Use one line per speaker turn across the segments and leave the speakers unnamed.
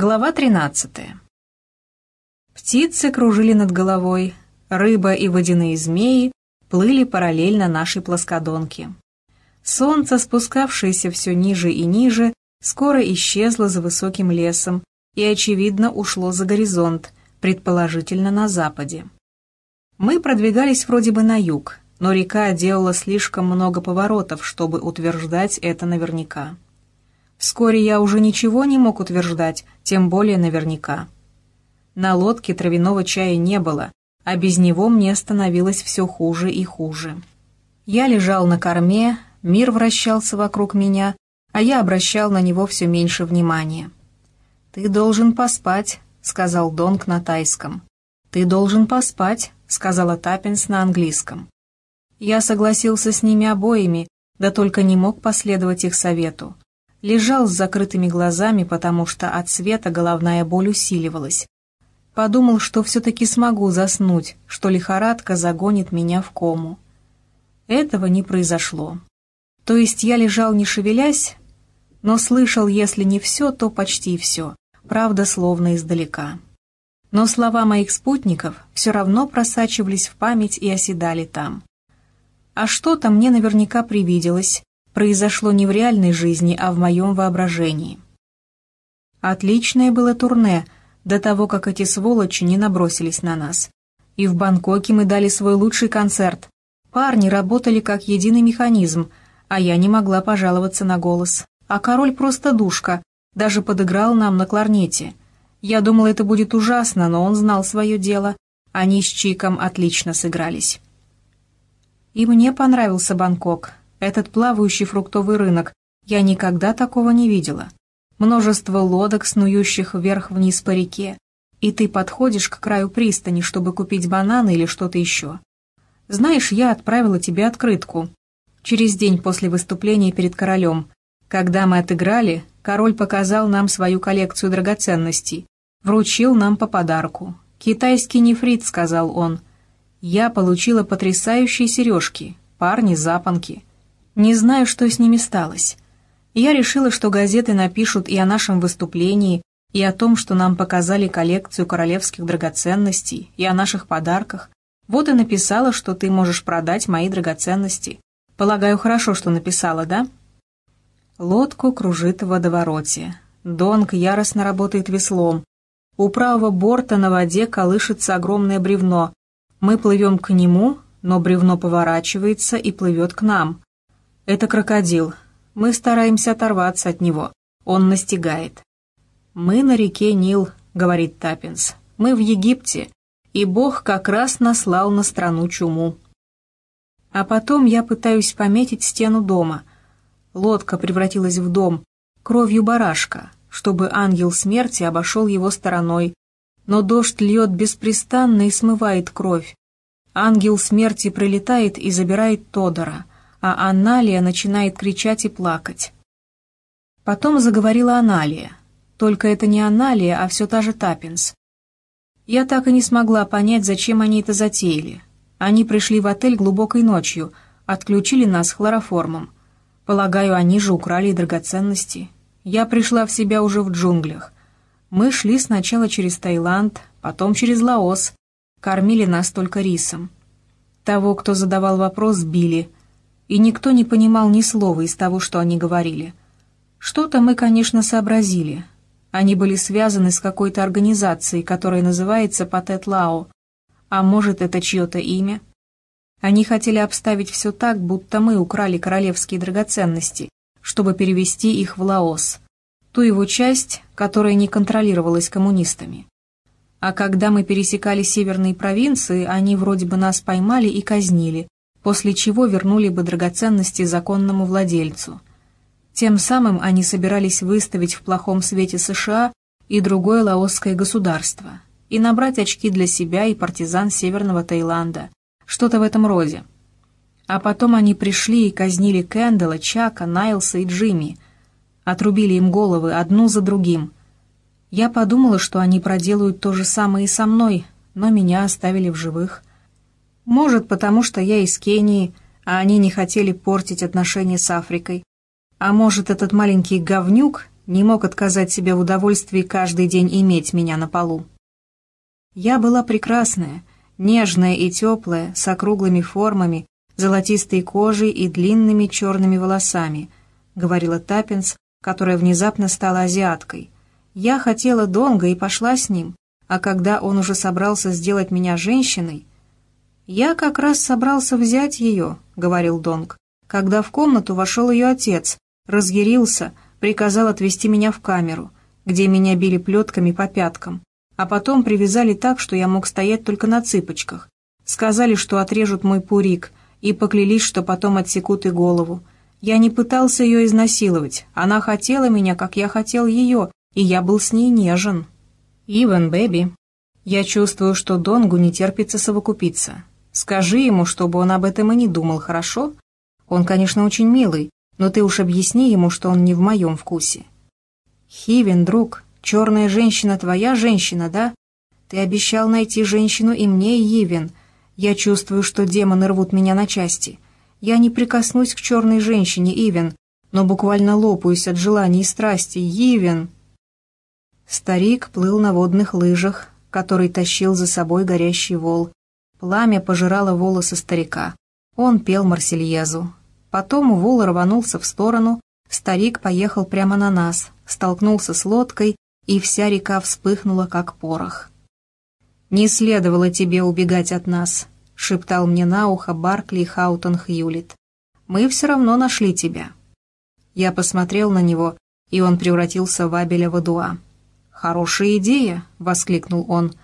Глава 13. Птицы кружили над головой, рыба и водяные змеи плыли параллельно нашей плоскодонке. Солнце, спускавшееся все ниже и ниже, скоро исчезло за высоким лесом и, очевидно, ушло за горизонт, предположительно на западе. Мы продвигались вроде бы на юг, но река делала слишком много поворотов, чтобы утверждать это наверняка. Вскоре я уже ничего не мог утверждать, тем более наверняка. На лодке травяного чая не было, а без него мне становилось все хуже и хуже. Я лежал на корме, мир вращался вокруг меня, а я обращал на него все меньше внимания. «Ты должен поспать», — сказал Донг на тайском. «Ты должен поспать», — сказала Таппинс на английском. Я согласился с ними обоими, да только не мог последовать их совету. Лежал с закрытыми глазами, потому что от света головная боль усиливалась. Подумал, что все-таки смогу заснуть, что лихорадка загонит меня в кому. Этого не произошло. То есть я лежал не шевелясь, но слышал, если не все, то почти все, правда, словно издалека. Но слова моих спутников все равно просачивались в память и оседали там. А что-то мне наверняка привиделось, произошло не в реальной жизни, а в моем воображении. Отличное было турне до того, как эти сволочи не набросились на нас. И в Бангкоке мы дали свой лучший концерт. Парни работали как единый механизм, а я не могла пожаловаться на голос. А король просто душка, даже подыграл нам на кларнете. Я думала, это будет ужасно, но он знал свое дело. Они с Чиком отлично сыгрались. И мне понравился Бангкок, этот плавающий фруктовый рынок. Я никогда такого не видела. Множество лодок, снующих вверх-вниз по реке. И ты подходишь к краю пристани, чтобы купить бананы или что-то еще. Знаешь, я отправила тебе открытку. Через день после выступления перед королем. Когда мы отыграли, король показал нам свою коллекцию драгоценностей. Вручил нам по подарку. «Китайский нефрит», — сказал он. Я получила потрясающие сережки, парни запонки. Не знаю, что с ними сталось. Я решила, что газеты напишут и о нашем выступлении, и о том, что нам показали коллекцию королевских драгоценностей, и о наших подарках. Вот и написала, что ты можешь продать мои драгоценности. Полагаю, хорошо, что написала, да? Лодку кружит в водовороте. Донг яростно работает веслом. У правого борта на воде колышется огромное бревно, мы плывем к нему, но бревно поворачивается и плывет к нам. Это крокодил. Мы стараемся оторваться от него. Он настигает. «Мы на реке Нил», — говорит Таппинс. «Мы в Египте, и Бог как раз наслал на страну чуму». А потом я пытаюсь пометить стену дома. Лодка превратилась в дом, кровью барашка, чтобы ангел смерти обошел его стороной, но дождь льет беспрестанно и смывает кровь. Ангел смерти прилетает и забирает Тодора, а Аналия начинает кричать и плакать. Потом заговорила Аналия. Только это не Аналия, а все та же Таппинс. Я так и не смогла понять, зачем они это затеяли. Они пришли в отель глубокой ночью, отключили нас хлороформом. Полагаю, они же украли драгоценности. Я пришла в себя уже в джунглях. Мы шли сначала через Таиланд, потом через Лаос. Кормили нас только рисом. Того, кто задавал вопрос, били. И никто не понимал ни слова из того, что они говорили. Что-то мы, конечно, сообразили. Они были связаны с какой-то организацией, которая называется Патет Лао. А может, это чье-то имя? Они хотели обставить все так, будто мы украли королевские драгоценности, чтобы перевести их в Лаос ту его часть, которая не контролировалась коммунистами. А когда мы пересекали северные провинции, они вроде бы нас поймали и казнили, после чего вернули бы драгоценности законному владельцу. Тем самым они собирались выставить в плохом свете США и другое лаосское государство и набрать очки для себя и партизан Северного Таиланда, что-то в этом роде. А потом они пришли и казнили Кэндала, Чака, Найлса и Джимми – отрубили им головы одну за другим. Я подумала, что они проделают то же самое и со мной, но меня оставили в живых. Может, потому что я из Кении, а они не хотели портить отношения с Африкой. А может, этот маленький говнюк, Не мог отказать себе в удовольствии каждый день иметь меня на полу. Я была прекрасная, нежная и теплая, с округлыми формами, золотистой кожей и длинными черными волосами, говорила Таппинс, которая внезапно стала азиаткой. Я хотела Донга и пошла с ним, а когда он уже собрался сделать меня женщиной... «Я как раз собрался взять ее», — говорил Донг, когда в комнату вошел ее отец, разъярился, приказал отвезти меня в камеру, где меня били плетками по пяткам, а потом привязали так, что я мог стоять только на цыпочках. Сказали, что отрежут мой пурик, и поклялись, что потом отсекут и голову. Я не пытался ее изнасиловать, она хотела меня, как я хотел ее, и я был с ней нежен. «Иван, бэби, я чувствую, что Донгу не терпится совокупиться. Скажи ему, чтобы он об этом и не думал, хорошо? Он, конечно, очень милый, но ты уж объясни ему, что он не в моем вкусе». «Хивин, друг, черная женщина твоя женщина, да? Ты обещал найти женщину и мне, Ивин. Я чувствую, что демоны рвут меня на части. Я не прикоснусь к черной женщине, Ивин, но буквально лопаюсь от желаний и страсти, Ивин». Старик плыл на водных лыжах, который тащил за собой горящий вол. Пламя пожирало волосы старика. Он пел Марсельезу. Потом вол рванулся в сторону, старик поехал прямо на нас, столкнулся с лодкой, и вся река вспыхнула, как порох. «Не следовало тебе убегать от нас», — шептал мне на ухо Баркли Хаутон Хьюлит. «Мы все равно нашли тебя». Я посмотрел на него, и он превратился в Абеля Вадуа. «Хорошая идея!» — воскликнул он.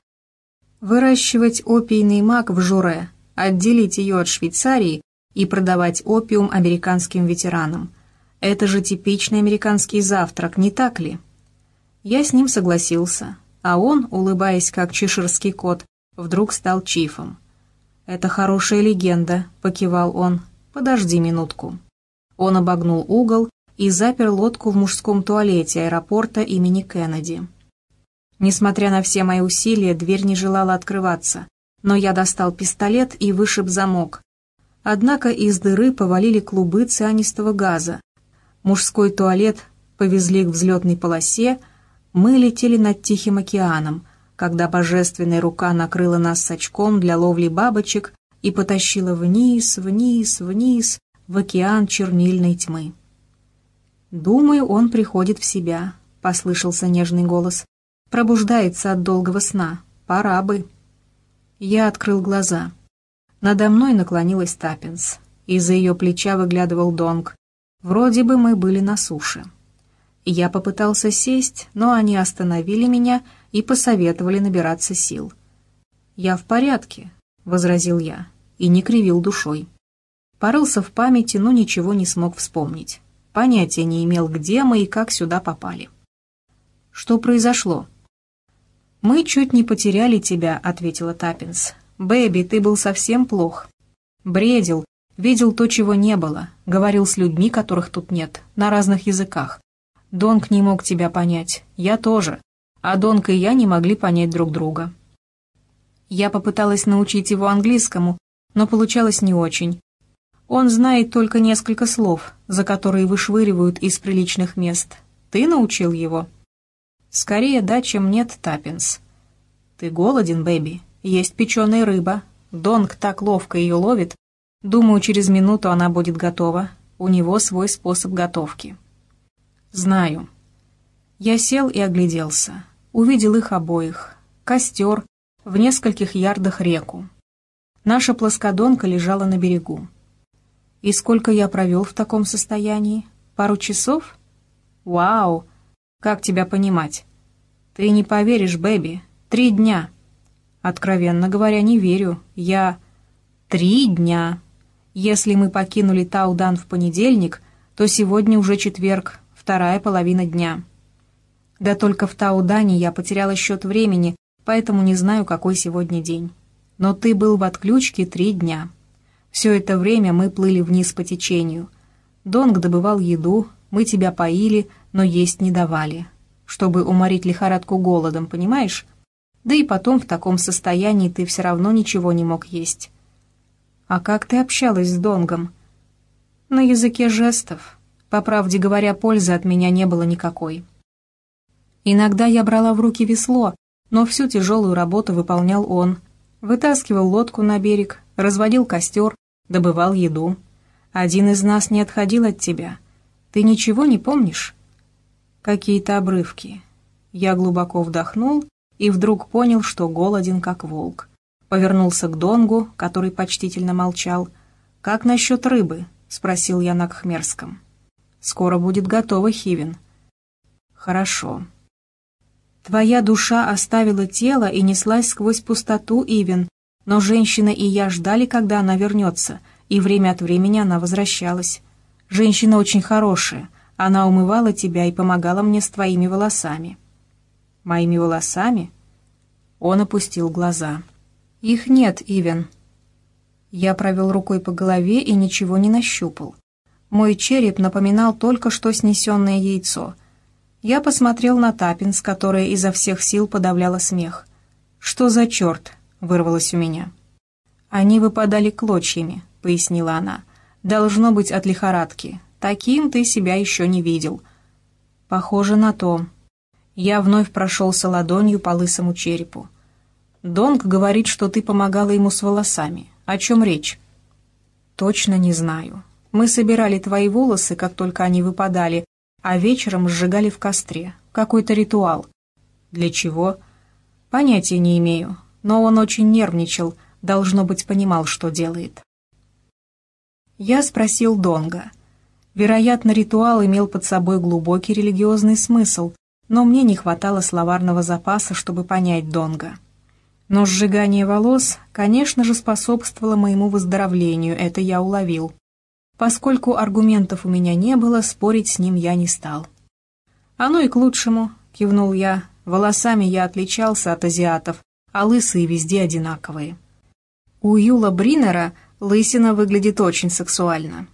«Выращивать опийный мак в Журе, отделить ее от Швейцарии и продавать опиум американским ветеранам. Это же типичный американский завтрак, не так ли?» Я с ним согласился, а он, улыбаясь как чеширский кот, вдруг стал чифом. «Это хорошая легенда», — покивал он. «Подожди минутку». Он обогнул угол и запер лодку в мужском туалете аэропорта имени Кеннеди. Несмотря на все мои усилия, дверь не желала открываться, но я достал пистолет и вышиб замок. Однако из дыры повалили клубы цианистого газа. Мужской туалет повезли к взлетной полосе, мы летели над Тихим океаном, когда божественная рука накрыла нас сачком для ловли бабочек и потащила вниз, вниз, вниз, в океан чернильной тьмы. «Думаю, он приходит в себя», — послышался нежный голос. Пробуждается от долгого сна. Пора бы. Я открыл глаза. Надо мной наклонилась Таппинс. Из-за ее плеча выглядывал Донг. Вроде бы мы были на суше. Я попытался сесть, но они остановили меня и посоветовали набираться сил. «Я в порядке», — возразил я, и не кривил душой. Порылся в памяти, но ничего не смог вспомнить. Понятия не имел, где мы и как сюда попали. «Что произошло?» «Мы чуть не потеряли тебя», — ответила Таппинс. «Бэби, ты был совсем плох. Бредил, видел то, чего не было, говорил с людьми, которых тут нет, на разных языках. Донг не мог тебя понять, я тоже, а Донг и я не могли понять друг друга. Я попыталась научить его английскому, но получалось не очень. Он знает только несколько слов, за которые вышвыривают из приличных мест. Ты научил его?» «Скорее да, чем нет, Таппинс». «Ты голоден, Бэби? Есть печеная рыба. Донг так ловко ее ловит. Думаю, через минуту она будет готова. У него свой способ готовки». «Знаю». Я сел и огляделся. Увидел их обоих. Костер, в нескольких ярдах реку. Наша плоскодонка лежала на берегу. И сколько я провел в таком состоянии? Пару часов? Вау! Как тебя понимать? Ты не поверишь, Бэби. Три дня. Откровенно говоря, не верю. Я... Три дня. Если мы покинули Таудан в понедельник, то сегодня уже четверг, вторая половина дня. Да только в Таудане я потеряла счет времени, поэтому не знаю, какой сегодня день. Но ты был в отключке три дня. Все это время мы плыли вниз по течению. Донг добывал еду, мы тебя поили, но есть не давали. Чтобы уморить лихорадку голодом, понимаешь? Да и потом в таком состоянии ты все равно ничего не мог есть. А как ты общалась с Донгом? На языке жестов. По правде говоря, пользы от меня не было никакой. Иногда я брала в руки весло, но всю тяжелую работу выполнял он. Вытаскивал лодку на берег, разводил костер, добывал еду. Один из нас не отходил от тебя. Ты ничего не помнишь? Какие-то обрывки. Я глубоко вдохнул и вдруг понял, что голоден, как волк. Повернулся к Донгу, который почтительно молчал. «Как насчет рыбы?» — спросил я на кхмерском. «Скоро будет готово, Хивин». «Хорошо». «Твоя душа оставила тело и неслась сквозь пустоту, Ивен, но женщина и я ждали, когда она вернется, и время от времени она возвращалась. Женщина очень хорошая, она умывала тебя и помогала мне с твоими волосами». «Моими волосами?» Он опустил глаза. «Их нет, Ивен». Я провел рукой по голове и ничего не нащупал. Мой череп напоминал только что снесенное яйцо. Я посмотрел на Тапинс, которая изо всех сил подавляла смех. «Что за черт?» — вырвалось у меня. «Они выпадали клочьями», — пояснила она. «Должно быть от лихорадки. Таким ты себя еще не видел». «Похоже на то». Я вновь прошелся ладонью по лысому черепу. Донг говорит, что ты помогала ему с волосами. О чем речь?» «Точно не знаю. Мы собирали твои волосы, как только они выпадали, а вечером сжигали в костре. Какой-то ритуал». «Для чего?» «Понятия не имею, но он очень нервничал, должно быть, понимал, что делает». Я спросил Донга. Вероятно, ритуал имел под собой глубокий религиозный смысл, но мне не хватало словарного запаса, чтобы понять Донга. Но сжигание волос, конечно же, способствовало моему выздоровлению, это я уловил. Поскольку аргументов у меня не было, спорить с ним я не стал. «Оно и к лучшему», — кивнул я. «Волосами я отличался от азиатов, а лысые везде одинаковые». У Юла Бринера лысина выглядит очень сексуально.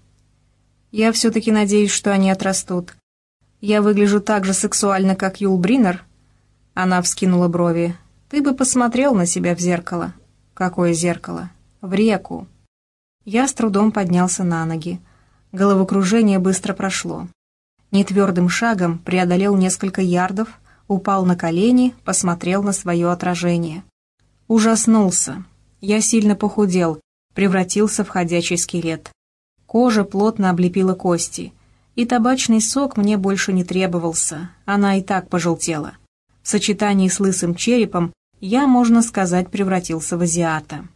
Я все-таки надеюсь, что они отрастут. Я выгляжу так же сексуально, как Юл Бринер?» Она вскинула брови. Ты бы посмотрел на себя в зеркало. Какое зеркало? В реку. Я с трудом поднялся на ноги. Головокружение быстро прошло. Нетвердым шагом преодолел несколько ярдов, упал на колени, посмотрел на свое отражение. Ужаснулся. Я сильно похудел, превратился в ходячий скелет. Кожа плотно облепила кости, и табачный сок мне больше не требовался, она и так пожелтела. В сочетании с лысым черепом я, можно сказать, превратился в азиата.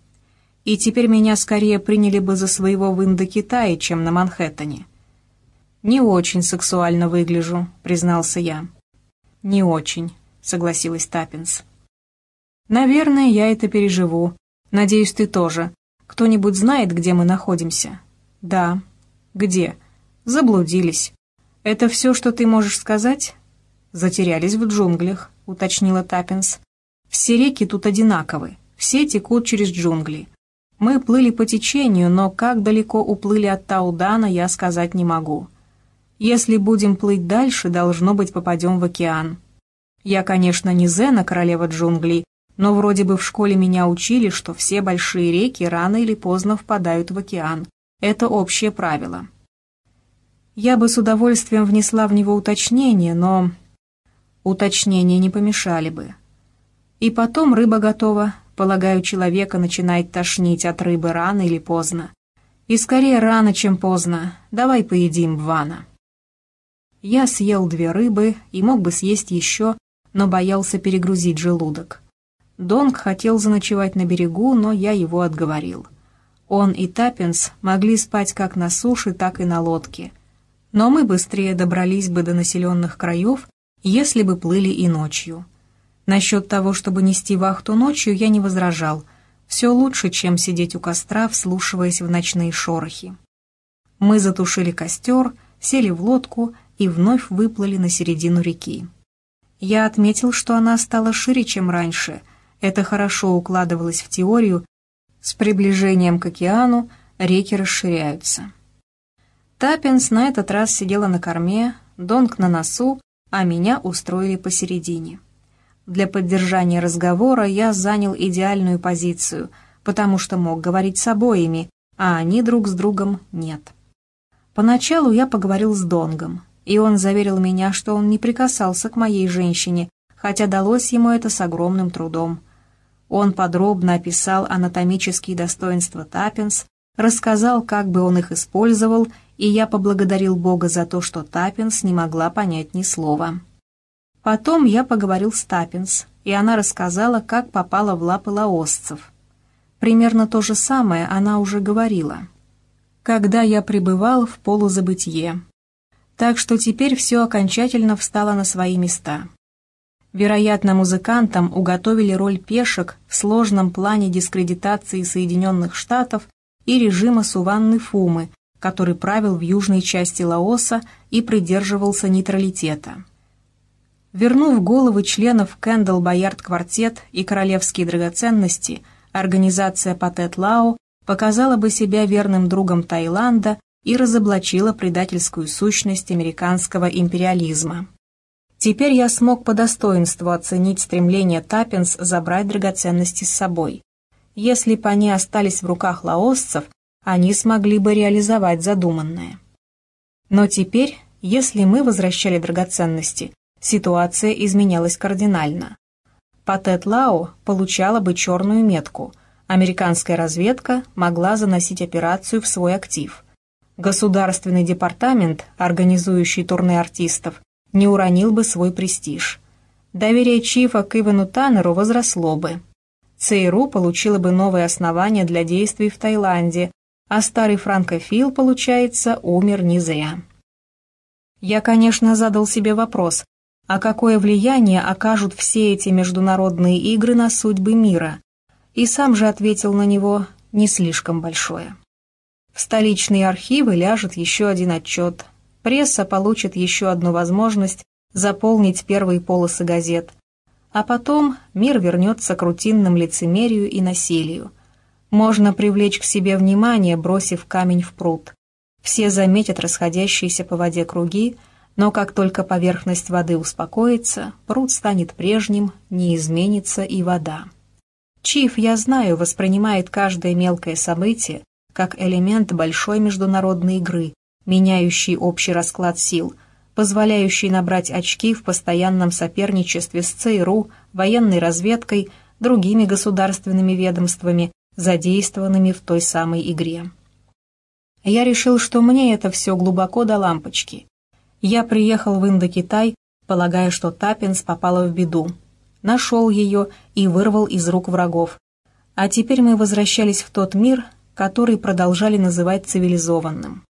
И теперь меня скорее приняли бы за своего в Индокитае, чем на Манхэттене. «Не очень сексуально выгляжу», — признался я. «Не очень», — согласилась Таппинс. «Наверное, я это переживу. Надеюсь, ты тоже. Кто-нибудь знает, где мы находимся?» «Да». «Где?» «Заблудились». «Это все, что ты можешь сказать?» «Затерялись в джунглях», — уточнила Таппинс. Все реки тут одинаковы, все текут через джунгли. Мы плыли по течению, но как далеко уплыли от Таудана, я сказать не могу. Если будем плыть дальше, должно быть, попадем в океан. Я, конечно, не Зена, королева джунглей, но вроде бы в школе меня учили, что все большие реки рано или поздно впадают в океан. Это общее правило. Я бы с удовольствием внесла в него уточнение, но... Уточнения не помешали бы. И потом рыба готова. Полагаю, человека начинает тошнить от рыбы рано или поздно. И скорее рано, чем поздно. Давай поедим, Вана. Я съел две рыбы и мог бы съесть еще, но боялся перегрузить желудок. Донг хотел заночевать на берегу, но я его отговорил. Он и Таппинс могли спать как на суше, так и на лодке. Но мы быстрее добрались бы до населенных краев, если бы плыли и ночью. Насчет того, чтобы нести вахту ночью, я не возражал. Все лучше, чем сидеть у костра, вслушиваясь в ночные шорохи. Мы затушили костер, сели в лодку и вновь выплыли на середину реки. Я отметил, что она стала шире, чем раньше. Это хорошо укладывалось в теорию. С приближением к океану реки расширяются. Таппинс на этот раз сидела на корме, Донг на носу, а меня устроили посередине. Для поддержания разговора я занял идеальную позицию, потому что мог говорить с обоими, а они друг с другом нет. Поначалу я поговорил с Донгом. и он заверил меня, что он не прикасался к моей женщине, хотя далось ему это с огромным трудом. Он подробно описал анатомические достоинства Таппинс, рассказал, как бы он их использовал, и я поблагодарил Бога за то, что Таппинс не могла понять ни слова. Потом я поговорил с Таппинс, и она рассказала, как попала в лапы лаосцев. Примерно то же самое она уже говорила. Когда я пребывал в полузабытье. Так что теперь все окончательно встало на свои места. Вероятно, музыкантам уготовили роль пешек в сложном плане дискредитации Соединенных Штатов и режима Суванны Фумы, который правил в южной части Лаоса и придерживался нейтралитета. Вернув головы членов Кэндалл Боярд Квартет и Королевские драгоценности, организация Патет Лао показала бы себя верным другом Таиланда и разоблачила предательскую сущность американского империализма. Теперь я смог по достоинству оценить стремление Таппинс забрать драгоценности с собой. Если бы они остались в руках лаосцев, они смогли бы реализовать задуманное. Но теперь, если мы возвращали драгоценности, ситуация изменялась кардинально. Патет Лао получала бы черную метку, американская разведка могла заносить операцию в свой актив. Государственный департамент, организующий турне артистов, не уронил бы свой престиж. Доверие Чифа к Ивану Таннеру возросло бы. ЦРУ получила бы новые основания для действий в Таиланде, а старый франкофил, получается, умер не зря. Я, конечно, задал себе вопрос, а какое влияние окажут все эти международные игры на судьбы мира? И сам же ответил на него не слишком большое. В столичные архивы ляжет еще один отчет, Пресса получит еще одну возможность заполнить первые полосы газет. А потом мир вернется к рутинным лицемерию и насилию. Можно привлечь к себе внимание, бросив камень в пруд. Все заметят расходящиеся по воде круги, но как только поверхность воды успокоится, пруд станет прежним, не изменится и вода. Чиф, я знаю, воспринимает каждое мелкое событие как элемент большой международной игры, меняющий общий расклад сил, позволяющий набрать очки в постоянном соперничестве с ЦРУ, военной разведкой, другими государственными ведомствами, задействованными в той самой игре. Я решил, что мне это все глубоко до лампочки. Я приехал в Индокитай, полагая, что Таппинс попала в беду. Нашел ее и вырвал из рук врагов. А теперь мы возвращались в тот мир, который продолжали называть цивилизованным.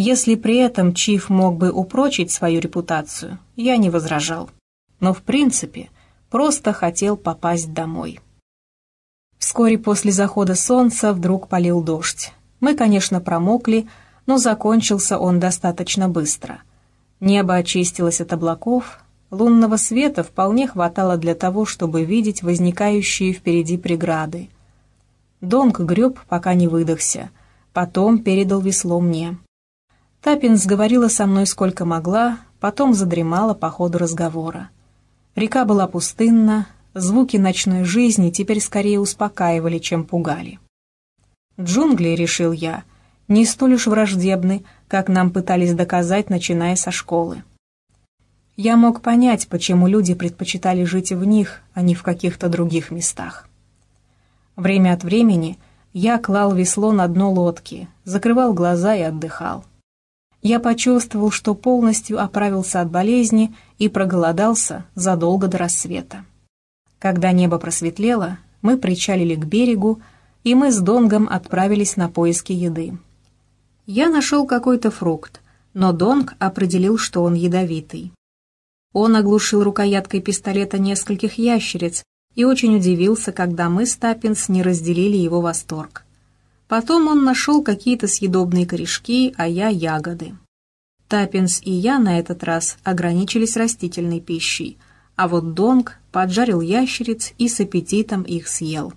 Если при этом Чиф мог бы упрочить свою репутацию, я не возражал. Но в принципе просто хотел попасть домой. Вскоре после захода солнца вдруг полил дождь. Мы, конечно, промокли, но закончился он достаточно быстро. Небо очистилось от облаков, лунного света вполне хватало для того, чтобы видеть возникающие впереди преграды. Донг греб, пока не выдохся, потом передал весло мне. Таппинс говорила со мной сколько могла, потом задремала по ходу разговора. Река была пустынна, звуки ночной жизни теперь скорее успокаивали, чем пугали. Джунгли, решил я, не столь уж враждебны, как нам пытались доказать, начиная со школы. Я мог понять, почему люди предпочитали жить в них, а не в каких-то других местах. Время от времени я клал весло на дно лодки, закрывал глаза и отдыхал я почувствовал, что полностью оправился от болезни и проголодался задолго до рассвета. Когда небо просветлело, мы причалили к берегу, и мы с Донгом отправились на поиски еды. Я нашел какой-то фрукт, но Донг определил, что он ядовитый. Он оглушил рукояткой пистолета нескольких ящериц и очень удивился, когда мы с Таппинс не разделили его восторг. Потом он нашел какие-то съедобные корешки, а я ягоды. Таппинс и я на этот раз ограничились растительной пищей, а вот Донг поджарил ящериц и с аппетитом их съел.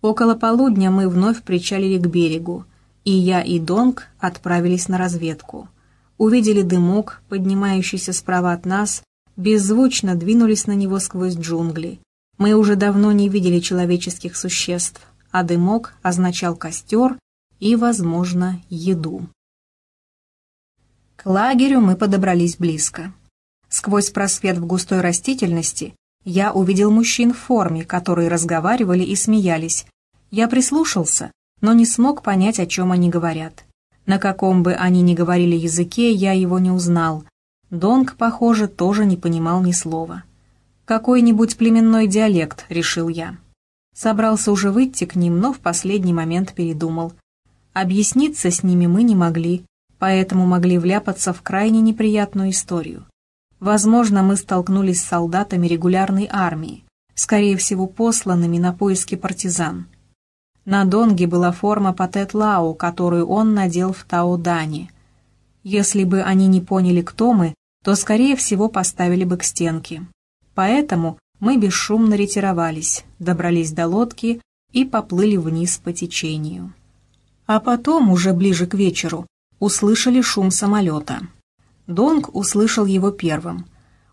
Около полудня мы вновь причалили к берегу, и я и Донг отправились на разведку. Увидели дымок, поднимающийся справа от нас, беззвучно двинулись на него сквозь джунгли. Мы уже давно не видели человеческих существ, а дымок означал костер и, возможно, еду. К лагерю мы подобрались близко. Сквозь просвет в густой растительности я увидел мужчин в форме, которые разговаривали и смеялись. Я прислушался, но не смог понять, о чем они говорят. На каком бы они ни говорили языке, я его не узнал. Донг, похоже, тоже не понимал ни слова. «Какой-нибудь племенной диалект», — решил я. Собрался уже выйти к ним, но в последний момент передумал. Объясниться с ними мы не могли, поэтому могли вляпаться в крайне неприятную историю. Возможно, мы столкнулись с солдатами регулярной армии, скорее всего, посланными на поиски партизан. На Донге была форма Патет-Лау, которую он надел в Таудане. Если бы они не поняли, кто мы, то, скорее всего, поставили бы к стенке. Поэтому мы бесшумно ретировались, добрались до лодки и поплыли вниз по течению. А потом, уже ближе к вечеру, услышали шум самолета. Донг услышал его первым.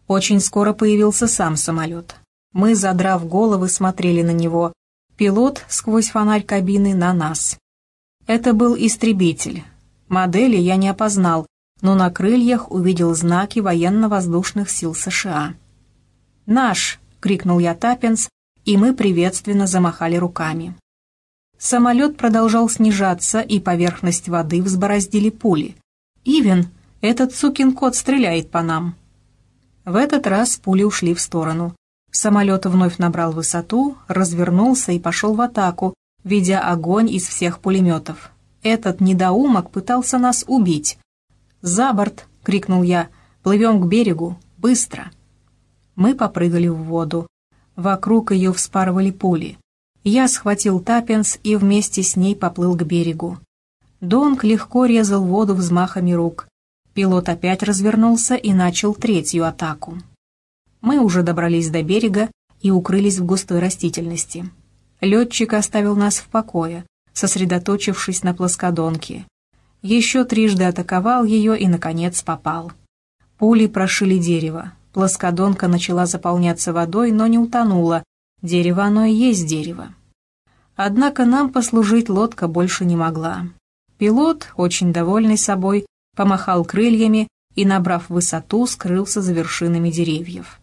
Очень скоро появился сам самолет. Мы, задрав головы, смотрели на него, Пилот сквозь фонарь кабины на нас. Это был истребитель. Модели я не опознал, но на крыльях увидел знаки военно-воздушных сил США. «Наш!» — крикнул я Таппинс, и мы приветственно замахали руками. Самолет продолжал снижаться, и поверхность воды взбороздили пули. «Ивен, этот сукин кот стреляет по нам!» В этот раз пули ушли в сторону. Самолет вновь набрал высоту, развернулся и пошел в атаку, ведя огонь из всех пулеметов. Этот недоумок пытался нас убить. «За борт!» — крикнул я. «Плывем к берегу! Быстро!» Мы попрыгали в воду. Вокруг ее вспарывали пули. Я схватил Таппинс и вместе с ней поплыл к берегу. Донг легко резал воду взмахами рук. Пилот опять развернулся и начал третью атаку. Мы уже добрались до берега и укрылись в густой растительности. Летчик оставил нас в покое, сосредоточившись на плоскодонке. Еще трижды атаковал ее и, наконец, попал. Пули прошили дерево. Плоскодонка начала заполняться водой, но не утонула. Дерево оно и есть дерево. Однако нам послужить лодка больше не могла. Пилот, очень довольный собой, помахал крыльями и, набрав высоту, скрылся за вершинами деревьев.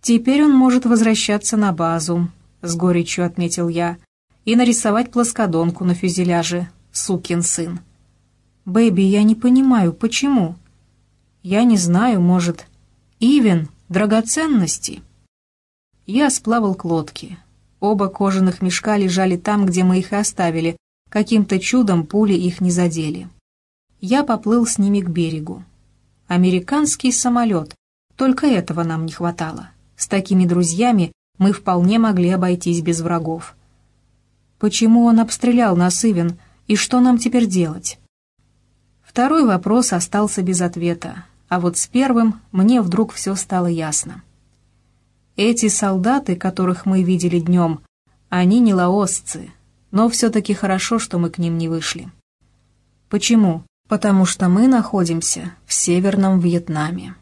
«Теперь он может возвращаться на базу», — с горечью отметил я, «и нарисовать плоскодонку на фюзеляже, сукин сын». «Бэби, я не понимаю, почему?» «Я не знаю, может...» «Ивен, драгоценности?» Я сплавал к лодке. Оба кожаных мешка лежали там, где мы их и оставили. Каким-то чудом пули их не задели. Я поплыл с ними к берегу. Американский самолет. Только этого нам не хватало. С такими друзьями мы вполне могли обойтись без врагов. Почему он обстрелял нас, Ивен, и что нам теперь делать? Второй вопрос остался без ответа, а вот с первым мне вдруг все стало ясно. Эти солдаты, которых мы видели днем, они не лаосцы, но все-таки хорошо, что мы к ним не вышли. Почему? Потому что мы находимся в Северном Вьетнаме.